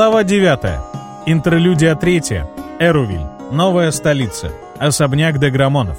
Глава 9. Интерлюдия 3. Эрувиль. Новая столица. Особняк Деграмонов.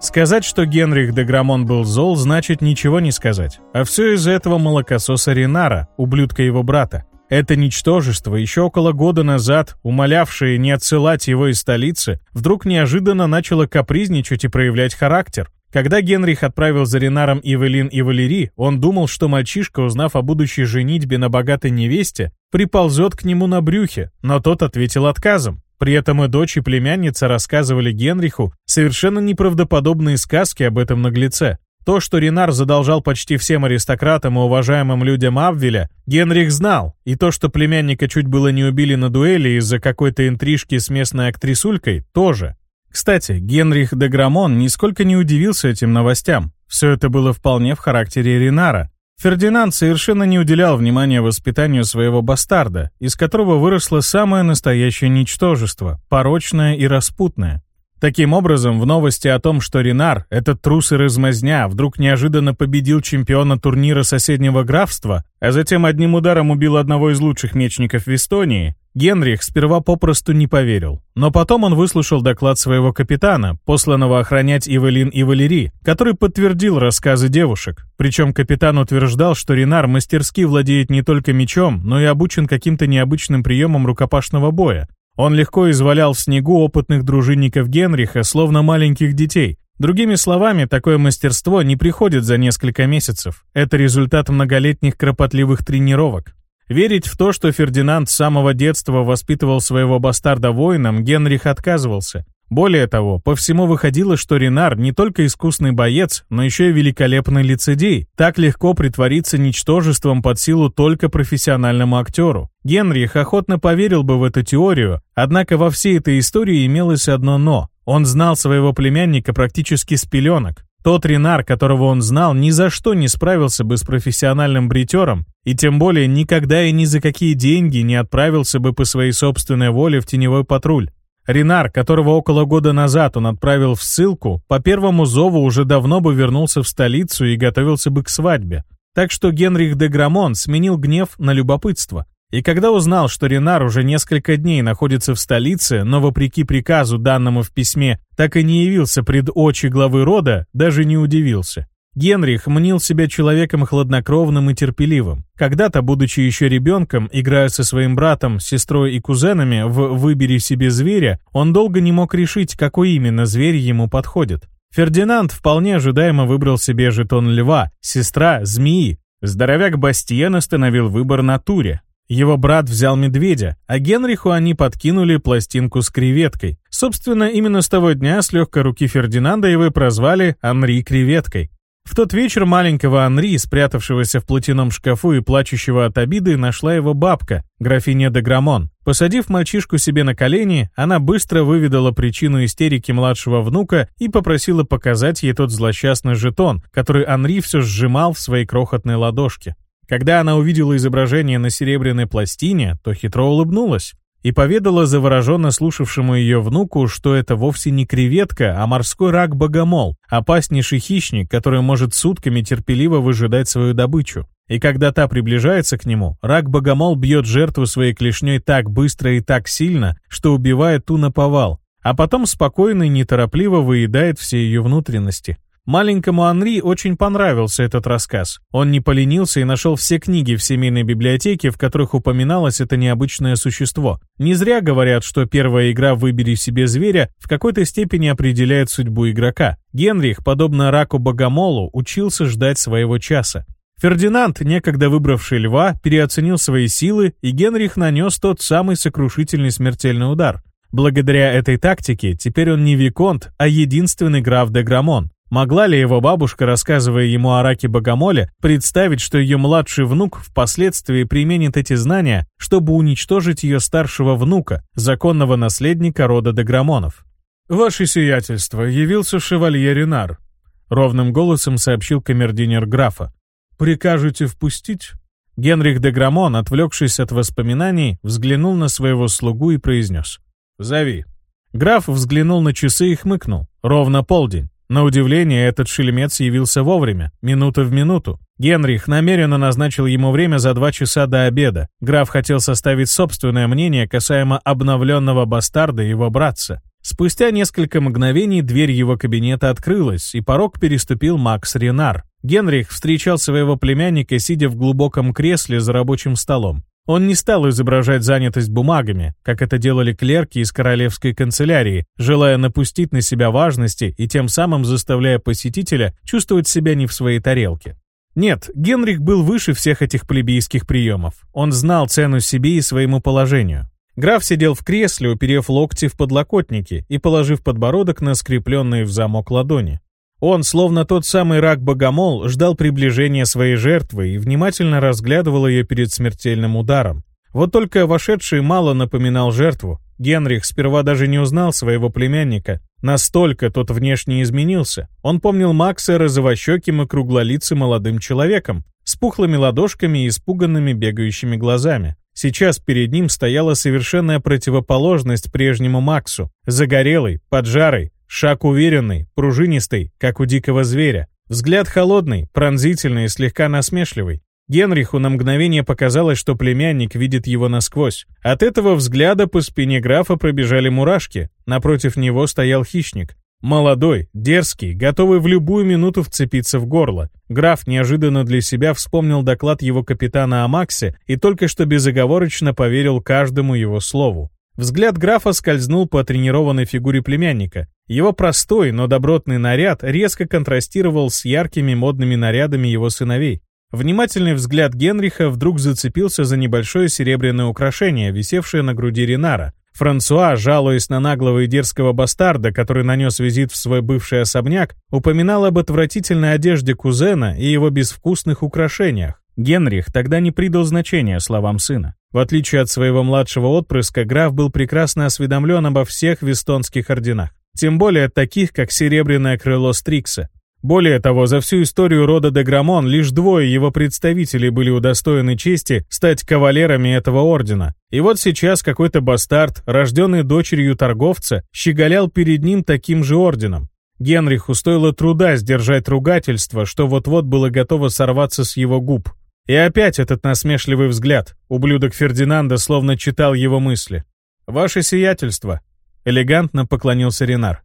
Сказать, что Генрих Деграмон был зол, значит ничего не сказать. А все из-за этого молокососа Ринара, ублюдка его брата. Это ничтожество, еще около года назад, умолявшее не отсылать его из столицы, вдруг неожиданно начало капризничать и проявлять характер. Когда Генрих отправил за Ренаром Ивелин и Валери, он думал, что мальчишка, узнав о будущей женитьбе на богатой невесте, приползет к нему на брюхе, но тот ответил отказом. При этом и дочь, и племянница рассказывали Генриху совершенно неправдоподобные сказки об этом наглеце. То, что Ренар задолжал почти всем аристократам и уважаемым людям Абвеля, Генрих знал, и то, что племянника чуть было не убили на дуэли из-за какой-то интрижки с местной актрисулькой, тоже. Кстати, Генрих де Грамон нисколько не удивился этим новостям. Все это было вполне в характере Ренара. Фердинанд совершенно не уделял внимания воспитанию своего бастарда, из которого выросло самое настоящее ничтожество, порочное и распутное. Таким образом, в новости о том, что Ренар, этот трус и размазня, вдруг неожиданно победил чемпиона турнира соседнего графства, а затем одним ударом убил одного из лучших мечников в Эстонии, Генрих сперва попросту не поверил. Но потом он выслушал доклад своего капитана, посланного охранять Ивелин и Валери, который подтвердил рассказы девушек. Причем капитан утверждал, что Ренар мастерски владеет не только мечом, но и обучен каким-то необычным приемам рукопашного боя, он легко извалял в снегу опытных дружинников Генриха, словно маленьких детей. Другими словами, такое мастерство не приходит за несколько месяцев. Это результат многолетних кропотливых тренировок. Верить в то, что Фердинанд с самого детства воспитывал своего бастарда воином, Генрих отказывался. Более того, по всему выходило, что Ренар не только искусный боец, но еще и великолепный лицедей. Так легко притвориться ничтожеством под силу только профессиональному актеру. Генрих охотно поверил бы в эту теорию, однако во всей этой истории имелось одно «но». Он знал своего племянника практически с пеленок. Тот Ренар, которого он знал, ни за что не справился бы с профессиональным бритером, и тем более никогда и ни за какие деньги не отправился бы по своей собственной воле в теневой патруль. Ренар, которого около года назад он отправил в ссылку, по первому зову уже давно бы вернулся в столицу и готовился бы к свадьбе. Так что Генрих де Грамон сменил гнев на любопытство. И когда узнал, что Ренар уже несколько дней находится в столице, но вопреки приказу, данному в письме, так и не явился пред очи главы рода, даже не удивился. Генрих мнил себя человеком хладнокровным и терпеливым. Когда-то, будучи еще ребенком, играя со своим братом, сестрой и кузенами в «Выбери себе зверя», он долго не мог решить, какой именно зверь ему подходит. Фердинанд вполне ожидаемо выбрал себе жетон льва, сестра — змеи. Здоровяк Бастиен остановил выбор на туре. Его брат взял медведя, а Генриху они подкинули пластинку с креветкой. Собственно, именно с того дня с легкой руки Фердинанда его прозвали Анри Креветкой. В тот вечер маленького Анри, спрятавшегося в платяном шкафу и плачущего от обиды, нашла его бабка, графиня де Грамон. Посадив мальчишку себе на колени, она быстро выведала причину истерики младшего внука и попросила показать ей тот злосчастный жетон, который Анри все сжимал в своей крохотной ладошке. Когда она увидела изображение на серебряной пластине, то хитро улыбнулась и поведала завороженно слушавшему ее внуку, что это вовсе не креветка, а морской рак-богомол, опаснейший хищник, который может сутками терпеливо выжидать свою добычу. И когда та приближается к нему, рак-богомол бьет жертву своей клешней так быстро и так сильно, что убивает ту наповал, а потом спокойно и неторопливо выедает все ее внутренности. Маленькому Анри очень понравился этот рассказ. Он не поленился и нашел все книги в семейной библиотеке, в которых упоминалось это необычное существо. Не зря говорят, что первая игра «Выбери себе зверя» в какой-то степени определяет судьбу игрока. Генрих, подобно раку-богомолу, учился ждать своего часа. Фердинанд, некогда выбравший льва, переоценил свои силы, и Генрих нанес тот самый сокрушительный смертельный удар. Благодаря этой тактике теперь он не Виконт, а единственный граф де Грамон. Могла ли его бабушка, рассказывая ему о раке богомоле, представить, что ее младший внук впоследствии применит эти знания, чтобы уничтожить ее старшего внука, законного наследника рода Деграмонов? «Ваше сиятельство, явился шевалье Ренар», — ровным голосом сообщил камердинер графа. «Прикажете впустить?» Генрих де Грамон, отвлекшись от воспоминаний, взглянул на своего слугу и произнес. «Зови». Граф взглянул на часы и хмыкнул. Ровно полдень. На удивление, этот шельмец явился вовремя, минута в минуту. Генрих намеренно назначил ему время за два часа до обеда. Граф хотел составить собственное мнение касаемо обновленного бастарда и его братца. Спустя несколько мгновений дверь его кабинета открылась, и порог переступил Макс Ренар. Генрих встречал своего племянника, сидя в глубоком кресле за рабочим столом. Он не стал изображать занятость бумагами, как это делали клерки из королевской канцелярии, желая напустить на себя важности и тем самым заставляя посетителя чувствовать себя не в своей тарелке. Нет, Генрих был выше всех этих плебейских приемов. Он знал цену себе и своему положению. Граф сидел в кресле, уперев локти в подлокотники и положив подбородок на скрепленные в замок ладони. Он, словно тот самый рак-богомол, ждал приближения своей жертвы и внимательно разглядывал ее перед смертельным ударом. Вот только вошедший мало напоминал жертву. Генрих сперва даже не узнал своего племянника. Настолько тот внешне изменился. Он помнил Макса розовощеким и круглолицым молодым человеком, с пухлыми ладошками и испуганными бегающими глазами. Сейчас перед ним стояла совершенная противоположность прежнему Максу. Загорелый, поджарый, Шаг уверенный, пружинистый, как у дикого зверя. Взгляд холодный, пронзительный и слегка насмешливый. Генриху на мгновение показалось, что племянник видит его насквозь. От этого взгляда по спине графа пробежали мурашки. Напротив него стоял хищник. Молодой, дерзкий, готовый в любую минуту вцепиться в горло. Граф неожиданно для себя вспомнил доклад его капитана о Максе и только что безоговорочно поверил каждому его слову. Взгляд графа скользнул по тренированной фигуре племянника. Его простой, но добротный наряд резко контрастировал с яркими модными нарядами его сыновей. Внимательный взгляд Генриха вдруг зацепился за небольшое серебряное украшение, висевшее на груди Ренара. Франсуа, жалуясь на наглого и дерзкого бастарда, который нанес визит в свой бывший особняк, упоминал об отвратительной одежде кузена и его безвкусных украшениях. Генрих тогда не придал значения словам сына. В отличие от своего младшего отпрыска, граф был прекрасно осведомлен обо всех вестонских орденах. Тем более таких, как Серебряное крыло Стрикса. Более того, за всю историю рода Деграмон лишь двое его представителей были удостоены чести стать кавалерами этого ордена. И вот сейчас какой-то бастард, рожденный дочерью торговца, щеголял перед ним таким же орденом. Генриху стоило труда сдержать ругательство, что вот-вот было готово сорваться с его губ. И опять этот насмешливый взгляд. Ублюдок Фердинанда словно читал его мысли. «Ваше сиятельство», — элегантно поклонился Ренар.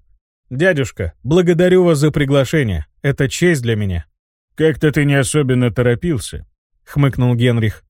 «Дядюшка, благодарю вас за приглашение. Это честь для меня». «Как-то ты не особенно торопился», — хмыкнул Генрих.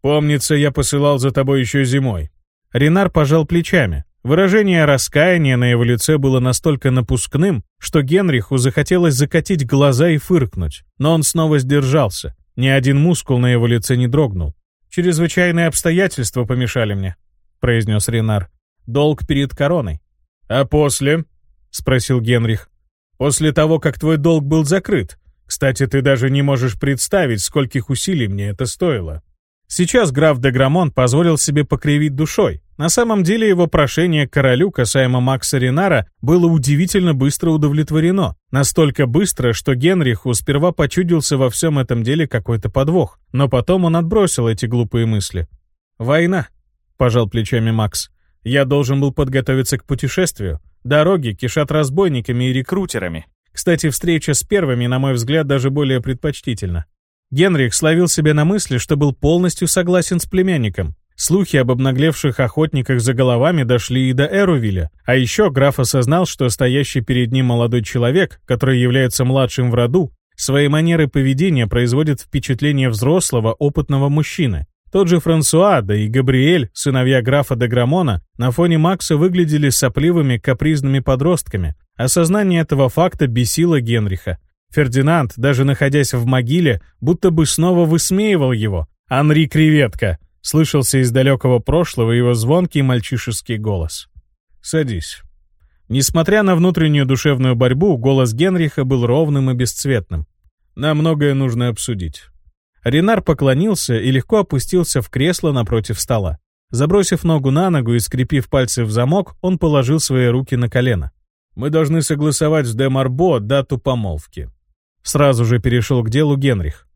«Помнится, я посылал за тобой еще зимой». Ренар пожал плечами. Выражение раскаяния на его лице было настолько напускным, что Генриху захотелось закатить глаза и фыркнуть, но он снова сдержался. Ни один мускул на его лице не дрогнул. «Чрезвычайные обстоятельства помешали мне», — произнес Ренар. «Долг перед короной». «А после?» — спросил Генрих. «После того, как твой долг был закрыт. Кстати, ты даже не можешь представить, скольких усилий мне это стоило». Сейчас граф де Грамон позволил себе покривить душой. На самом деле его прошение королю касаемо Макса Ренара было удивительно быстро удовлетворено. Настолько быстро, что Генриху сперва почудился во всем этом деле какой-то подвох. Но потом он отбросил эти глупые мысли. «Война», — пожал плечами Макс. «Я должен был подготовиться к путешествию. Дороги кишат разбойниками и рекрутерами. Кстати, встреча с первыми, на мой взгляд, даже более предпочтительна. Генрих словил себя на мысли, что был полностью согласен с племянником. Слухи об обнаглевших охотниках за головами дошли и до Эрувиля. А еще граф осознал, что стоящий перед ним молодой человек, который является младшим в роду, своей манеры поведения производит впечатление взрослого, опытного мужчины. Тот же Франсуа, да и Габриэль, сыновья графа де Грамона, на фоне Макса выглядели сопливыми капризными подростками. Осознание этого факта бесило Генриха. Фердинанд, даже находясь в могиле, будто бы снова высмеивал его. «Анри Креветка!» — слышался из далекого прошлого его звонкий мальчишеский голос. «Садись». Несмотря на внутреннюю душевную борьбу, голос Генриха был ровным и бесцветным. «Нам многое нужно обсудить». Ренар поклонился и легко опустился в кресло напротив стола. Забросив ногу на ногу и скрепив пальцы в замок, он положил свои руки на колено. «Мы должны согласовать с Де Марбо дату помолвки. Сразу же перешел к делу Генрих.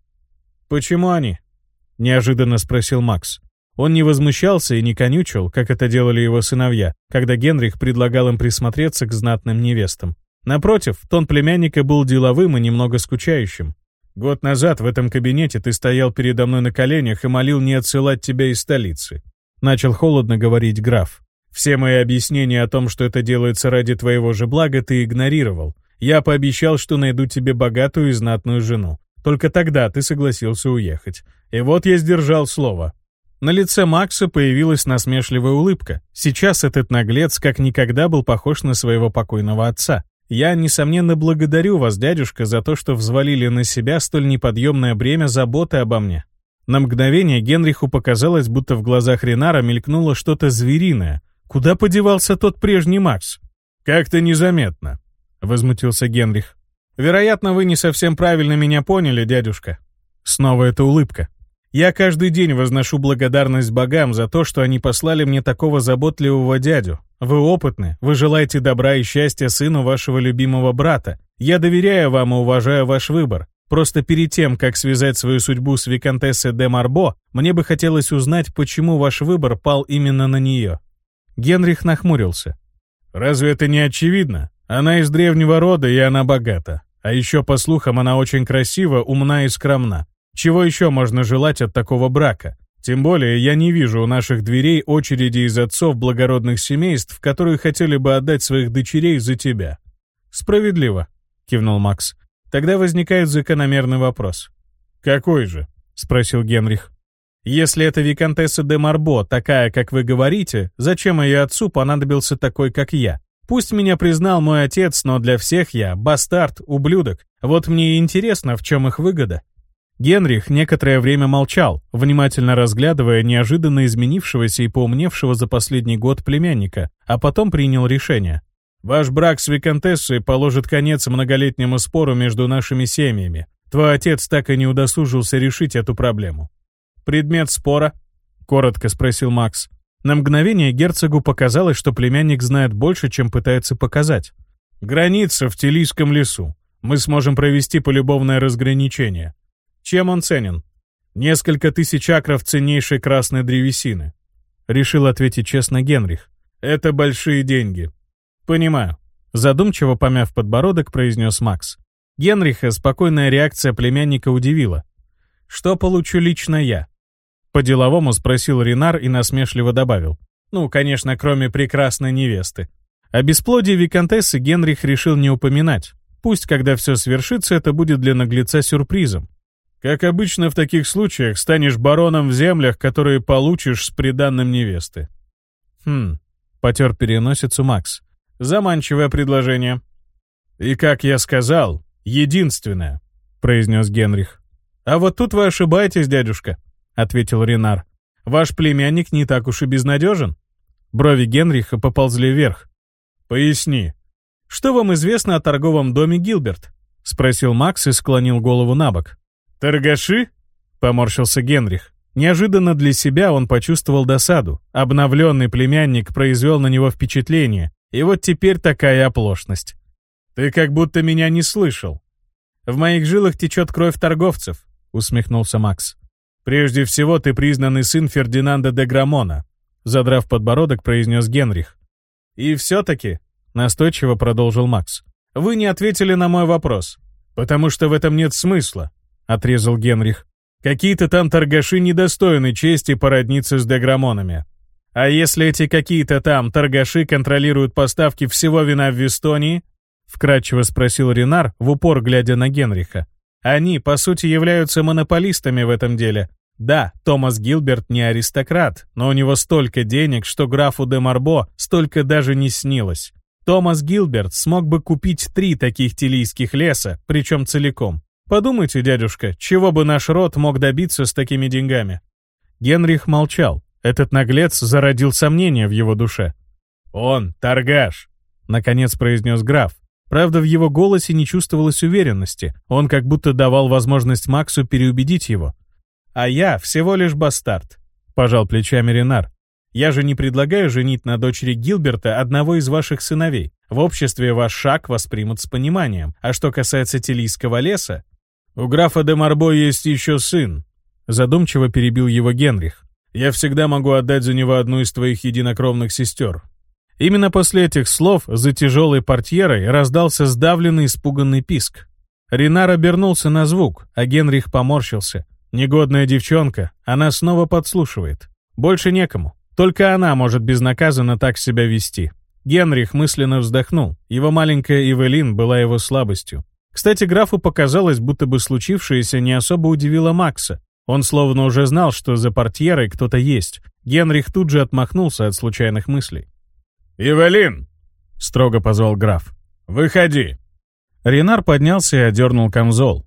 «Почему они?» — неожиданно спросил Макс. Он не возмущался и не конючил, как это делали его сыновья, когда Генрих предлагал им присмотреться к знатным невестам. Напротив, тон племянника был деловым и немного скучающим. Год назад в этом кабинете ты стоял передо мной на коленях и молил не отсылать тебя из столицы. Начал холодно говорить граф. Все мои объяснения о том, что это делается ради твоего же блага, ты игнорировал. Я пообещал, что найду тебе богатую и знатную жену. Только тогда ты согласился уехать. И вот я сдержал слово. На лице Макса появилась насмешливая улыбка. Сейчас этот наглец как никогда был похож на своего покойного отца. Я, несомненно, благодарю вас, дядюшка, за то, что взвалили на себя столь неподъемное бремя заботы обо мне. На мгновение Генриху показалось, будто в глазах Ренара мелькнуло что-то звериное. Куда подевался тот прежний Макс? Как-то незаметно, возмутился Генрих. Вероятно, вы не совсем правильно меня поняли, дядюшка. Снова эта улыбка. Я каждый день возношу благодарность богам за то, что они послали мне такого заботливого дядю. Вы опытны, вы желаете добра и счастья сыну вашего любимого брата. Я доверяю вам и уважаю ваш выбор. Просто перед тем, как связать свою судьбу с виконтессой де Марбо, мне бы хотелось узнать, почему ваш выбор пал именно на нее». Генрих нахмурился. «Разве это не очевидно? Она из древнего рода, и она богата. А еще, по слухам, она очень красива, умна и скромна. Чего еще можно желать от такого брака? Тем более я не вижу у наших дверей очереди из отцов благородных семейств, которые хотели бы отдать своих дочерей за тебя». «Справедливо», — кивнул Макс. Тогда возникает закономерный вопрос. «Какой же?» — спросил Генрих. «Если это виконтесса де Марбо, такая, как вы говорите, зачем ее отцу понадобился такой, как я? Пусть меня признал мой отец, но для всех я бастард, ублюдок. Вот мне интересно, в чем их выгода». Генрих некоторое время молчал, внимательно разглядывая неожиданно изменившегося и поумневшего за последний год племянника, а потом принял решение. Ваш брак с Викантессой положит конец многолетнему спору между нашими семьями. Твой отец так и не удосужился решить эту проблему. Предмет спора? Коротко спросил Макс. На мгновение герцогу показалось, что племянник знает больше, чем пытается показать. Граница в Телийском лесу. Мы сможем провести полюбовное разграничение. Чем он ценен? Несколько тысяч акров ценнейшей красной древесины. Решил ответить честно Генрих. Это большие деньги. «Понимаю», — задумчиво помяв подбородок, произнес Макс. Генриха спокойная реакция племянника удивила. «Что получу лично я?» По-деловому спросил Ренар и насмешливо добавил. «Ну, конечно, кроме прекрасной невесты». О бесплодии виконтессы Генрих решил не упоминать. Пусть, когда все свершится, это будет для наглеца сюрпризом. Как обычно в таких случаях, станешь бароном в землях, которые получишь с приданным невесты. Хм, потер переносицу Макс. Заманчивое предложение. И, как я сказал, единственное, произнес Генрих. А вот тут вы ошибаетесь, дядюшка, ответил Ренар. Ваш племянник не так уж и безнадежен. Брови Генриха поползли вверх. Поясни. Что вам известно о торговом доме Гилберт? спросил Макс и склонил голову на бок. Торгаши? поморщился Генрих. Неожиданно для себя он почувствовал досаду. Обновленный племянник произвел на него впечатление, и вот теперь такая оплошность. Ты как будто меня не слышал. В моих жилах течет кровь торговцев, усмехнулся Макс. Прежде всего, ты признанный сын Фердинанда де Грамона, задрав подбородок, произнес Генрих. И все-таки, настойчиво продолжил Макс, вы не ответили на мой вопрос, потому что в этом нет смысла, отрезал Генрих. Какие-то там торгаши недостойны чести породниться с деграмонами. А если эти какие-то там торгаши контролируют поставки всего вина в Вестонии? Вкратчиво спросил Ренар, в упор глядя на Генриха. Они, по сути, являются монополистами в этом деле. Да, Томас Гилберт не аристократ, но у него столько денег, что графу де Марбо столько даже не снилось. Томас Гилберт смог бы купить три таких тилийских леса, причем целиком. Подумайте, дядюшка, чего бы наш род мог добиться с такими деньгами? Генрих молчал. Этот наглец зародил сомнения в его душе. «Он торгаш», — наконец произнес граф. Правда, в его голосе не чувствовалось уверенности. Он как будто давал возможность Максу переубедить его. «А я всего лишь бастард», — пожал плечами Ренар. «Я же не предлагаю женить на дочери Гилберта одного из ваших сыновей. В обществе ваш шаг воспримут с пониманием. А что касается Телийского леса...» «У графа де Марбо есть еще сын», — задумчиво перебил его Генрих. Я всегда могу отдать за него одну из твоих единокровных сестер». Именно после этих слов за тяжелой портьерой раздался сдавленный испуганный писк. Ренар обернулся на звук, а Генрих поморщился. Негодная девчонка, она снова подслушивает. Больше некому. Только она может безнаказанно так себя вести. Генрих мысленно вздохнул. Его маленькая Эвелин была его слабостью. Кстати, графу показалось, будто бы случившееся не особо удивило Макса. Он словно уже знал, что за портьерой кто-то есть. Генрих тут же отмахнулся от случайных мыслей. «Эвелин!» — строго позвал граф. «Выходи!» Ренар поднялся и одернул камзол.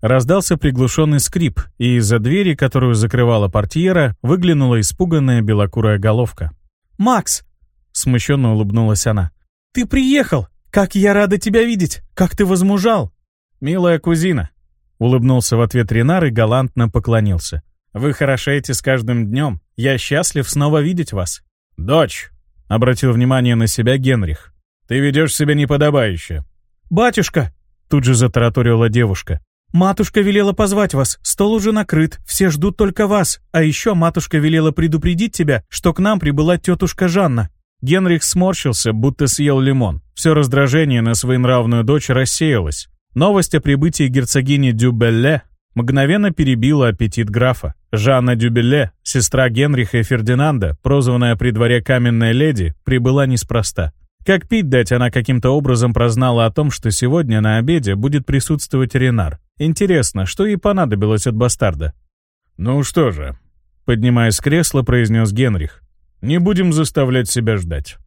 Раздался приглушенный скрип, и из-за двери, которую закрывала портьера, выглянула испуганная белокурая головка. «Макс!» — смущенно улыбнулась она. «Ты приехал! Как я рада тебя видеть! Как ты возмужал!» «Милая кузина!» — улыбнулся в ответ Ренар и галантно поклонился. «Вы хорошеете с каждым днем. Я счастлив снова видеть вас». «Дочь!» — обратил внимание на себя Генрих. «Ты ведешь себя неподобающе». «Батюшка!» — тут же затараторила девушка. «Матушка велела позвать вас, стол уже накрыт, все ждут только вас, а еще матушка велела предупредить тебя, что к нам прибыла тетушка Жанна». Генрих сморщился, будто съел лимон. Все раздражение на своенравную дочь рассеялось. Новость о прибытии герцогини Дюбелле мгновенно перебила аппетит графа. Жанна Дюбелле, сестра Генриха и Фердинанда, прозванная при дворе «Каменная леди», прибыла неспроста. Как пить дать, она каким-то образом прознала о том, что сегодня на обеде будет присутствовать Ренар. Интересно, что ей понадобилось от бастарда? «Ну что же», — поднимаясь с кресла, произнес Генрих. «Не будем заставлять себя ждать».